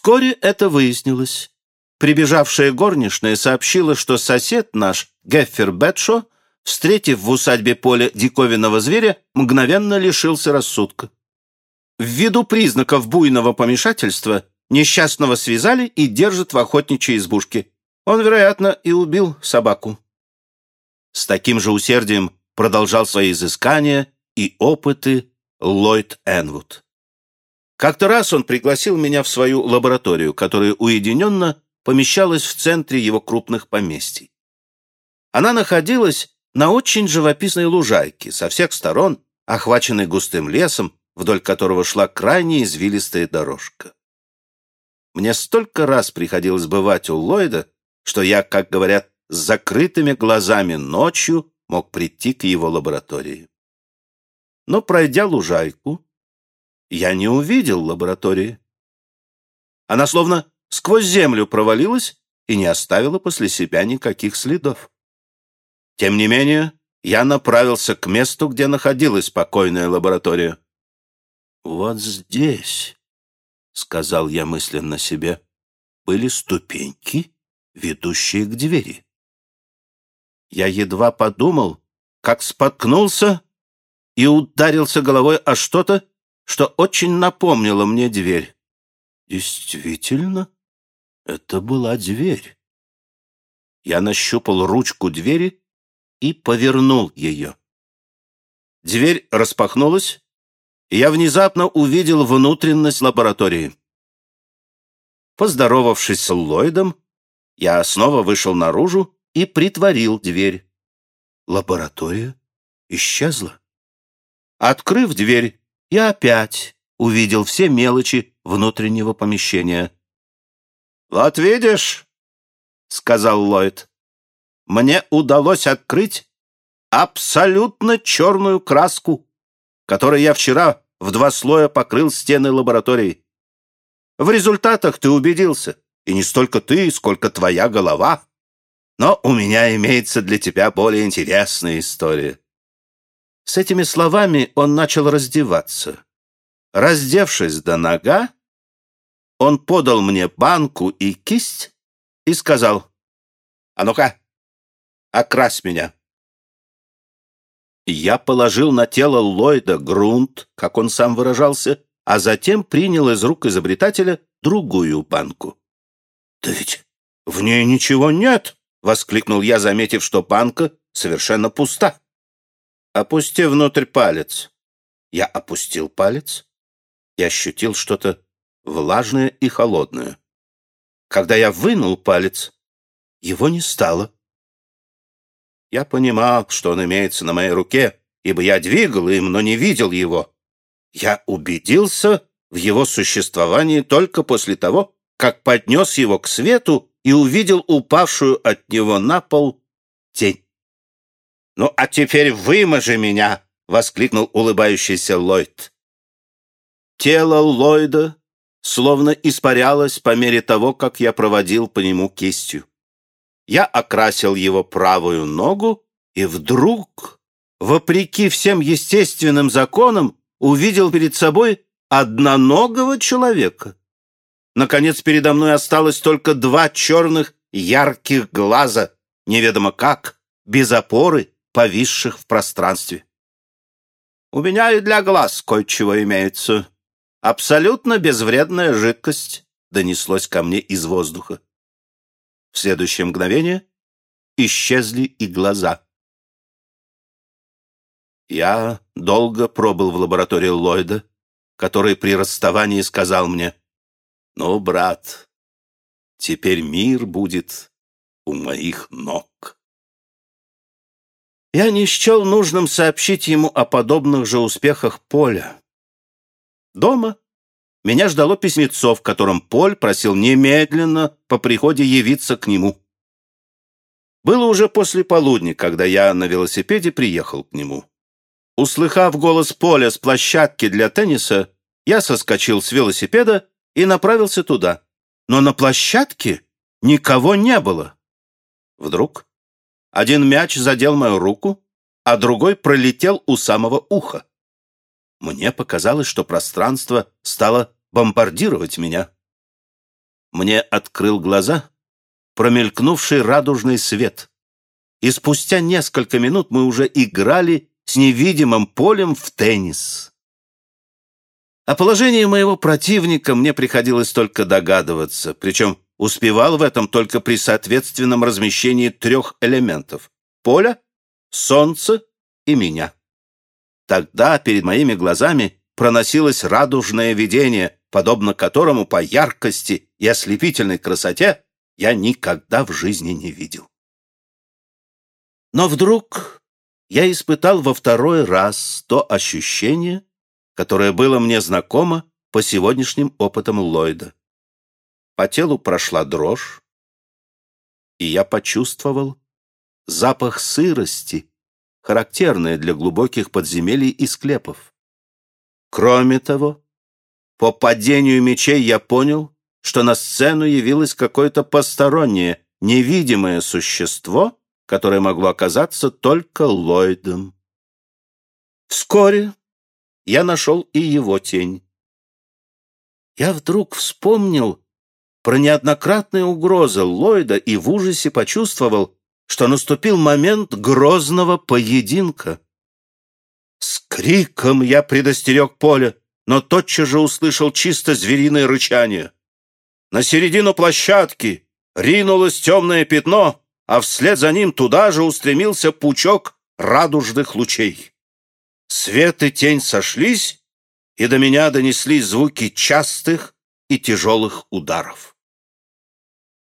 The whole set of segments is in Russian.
Вскоре это выяснилось. Прибежавшая горничная сообщила, что сосед наш, Геффер Бетшо, встретив в усадьбе Поля диковинного зверя, мгновенно лишился рассудка. Ввиду признаков буйного помешательства несчастного связали и держат в охотничьей избушке. Он, вероятно, и убил собаку. С таким же усердием продолжал свои изыскания и опыты Ллойд Энвуд. Как-то раз он пригласил меня в свою лабораторию, которая уединенно помещалась в центре его крупных поместий. Она находилась на очень живописной лужайке, со всех сторон, охваченной густым лесом, вдоль которого шла крайне извилистая дорожка. Мне столько раз приходилось бывать у Ллойда, что я, как говорят, с закрытыми глазами ночью мог прийти к его лаборатории. Но, пройдя лужайку, я не увидел лаборатории. Она словно сквозь землю провалилась и не оставила после себя никаких следов. Тем не менее, я направился к месту, где находилась покойная лаборатория. «Вот здесь», — сказал я мысленно себе, — были ступеньки, ведущие к двери. Я едва подумал, как споткнулся и ударился головой о что-то, что очень напомнило мне дверь. Действительно, это была дверь. Я нащупал ручку двери и повернул ее. Дверь распахнулась, и я внезапно увидел внутренность лаборатории. Поздоровавшись с Ллойдом, я снова вышел наружу и притворил дверь. Лаборатория исчезла. Открыв дверь, я опять увидел все мелочи внутреннего помещения. «Вот видишь», — сказал Ллойд, — «мне удалось открыть абсолютно черную краску, которой я вчера в два слоя покрыл стены лаборатории. В результатах ты убедился, и не столько ты, сколько твоя голова. Но у меня имеется для тебя более интересная история». С этими словами он начал раздеваться. Раздевшись до нога, он подал мне банку и кисть и сказал, «А ну-ка, окрась меня». Я положил на тело Ллойда грунт, как он сам выражался, а затем принял из рук изобретателя другую банку. «Да ведь в ней ничего нет!» — воскликнул я, заметив, что банка совершенно пуста. «Опусти внутрь палец». Я опустил палец и ощутил что-то влажное и холодное. Когда я вынул палец, его не стало. Я понимал, что он имеется на моей руке, ибо я двигал им, но не видел его. Я убедился в его существовании только после того, как поднес его к свету и увидел упавшую от него на пол тень. «Ну, а теперь выможи меня!» — воскликнул улыбающийся Ллойд. Тело Ллойда словно испарялось по мере того, как я проводил по нему кистью. Я окрасил его правую ногу, и вдруг, вопреки всем естественным законам, увидел перед собой одноногого человека. Наконец, передо мной осталось только два черных ярких глаза, неведомо как, без опоры, повисших в пространстве. У меня и для глаз кое-чего имеется. Абсолютно безвредная жидкость донеслось ко мне из воздуха. В следующее мгновение исчезли и глаза. Я долго пробыл в лаборатории Ллойда, который при расставании сказал мне, «Ну, брат, теперь мир будет у моих ног». Я не счел нужным сообщить ему о подобных же успехах Поля. Дома меня ждало письмецо, в котором Поль просил немедленно по приходе явиться к нему. Было уже после полудня, когда я на велосипеде приехал к нему. Услыхав голос Поля с площадки для тенниса, я соскочил с велосипеда и направился туда. Но на площадке никого не было. Вдруг один мяч задел мою руку, а другой пролетел у самого уха. Мне показалось, что пространство стало бомбардировать меня. мне открыл глаза промелькнувший радужный свет. И спустя несколько минут мы уже играли с невидимым полем в теннис. О положении моего противника мне приходилось только догадываться, причем успевал в этом только при соответственном размещении трех элементов — поля, солнца и меня. Тогда перед моими глазами проносилось радужное видение, подобно которому по яркости и ослепительной красоте я никогда в жизни не видел. Но вдруг я испытал во второй раз то ощущение, которое было мне знакомо по сегодняшним опытам Ллойда. По телу прошла дрожь, и я почувствовал запах сырости, характерный для глубоких подземелий и склепов. Кроме того, по падению мечей я понял, что на сцену явилось какое-то постороннее, невидимое существо, которое могло оказаться только Ллойдом. Вскоре я нашел и его тень. Я вдруг вспомнил про неоднократные угрозы Ллойда и в ужасе почувствовал, что наступил момент грозного поединка. С криком я предостерег поле, но тотчас же услышал чисто звериное рычание. На середину площадки ринулось темное пятно, а вслед за ним туда же устремился пучок радужных лучей. Свет и тень сошлись, и до меня донеслись звуки частых и тяжелых ударов.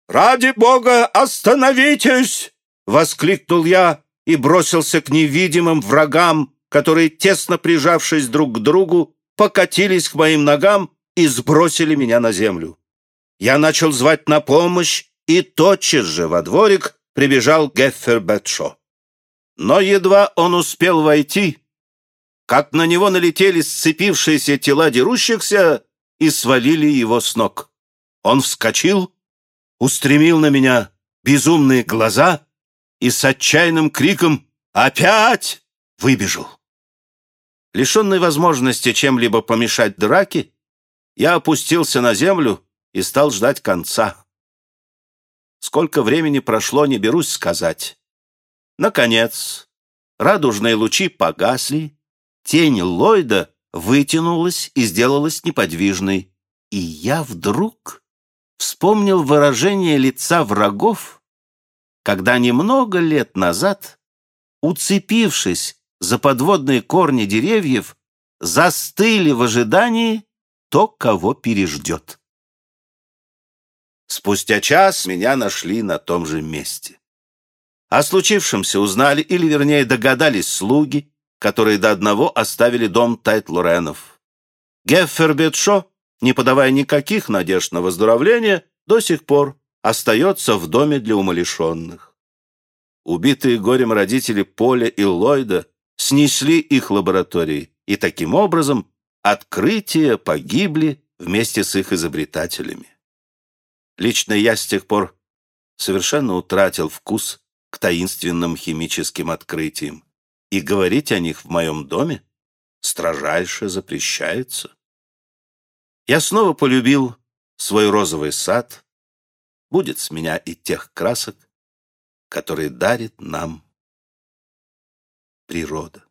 «Ради Бога, остановитесь!» — воскликнул я и бросился к невидимым врагам, которые, тесно прижавшись друг к другу, покатились к моим ногам и сбросили меня на землю. Я начал звать на помощь, и тотчас же во дворик прибежал Геффер Бетшо. Но едва он успел войти, как на него налетели сцепившиеся тела дерущихся и свалили его с ног. Он вскочил, устремил на меня безумные глаза и с отчаянным криком «Опять!» выбежал. Лишенный возможности чем-либо помешать драке, я опустился на землю и стал ждать конца. Сколько времени прошло, не берусь сказать. Наконец, радужные лучи погасли, тень Ллойда вытянулась и сделалась неподвижной, и я вдруг вспомнил выражение лица врагов, когда немного лет назад, уцепившись за подводные корни деревьев, застыли в ожидании то, кого переждет. Спустя час меня нашли на том же месте. О случившемся узнали, или, вернее, догадались слуги, которые до одного оставили дом Тайт-Лоренов. Геффер Бетшо, не подавая никаких надежд на выздоровление, до сих пор остается в доме для умалишенных. Убитые горем родители Поля и Ллойда снесли их лаборатории, и таким образом открытия погибли вместе с их изобретателями. Лично я с тех пор совершенно утратил вкус к таинственным химическим открытиям, и говорить о них в моем доме строжайше запрещается. Я снова полюбил свой розовый сад, будет с меня и тех красок, которые дарит нам природа.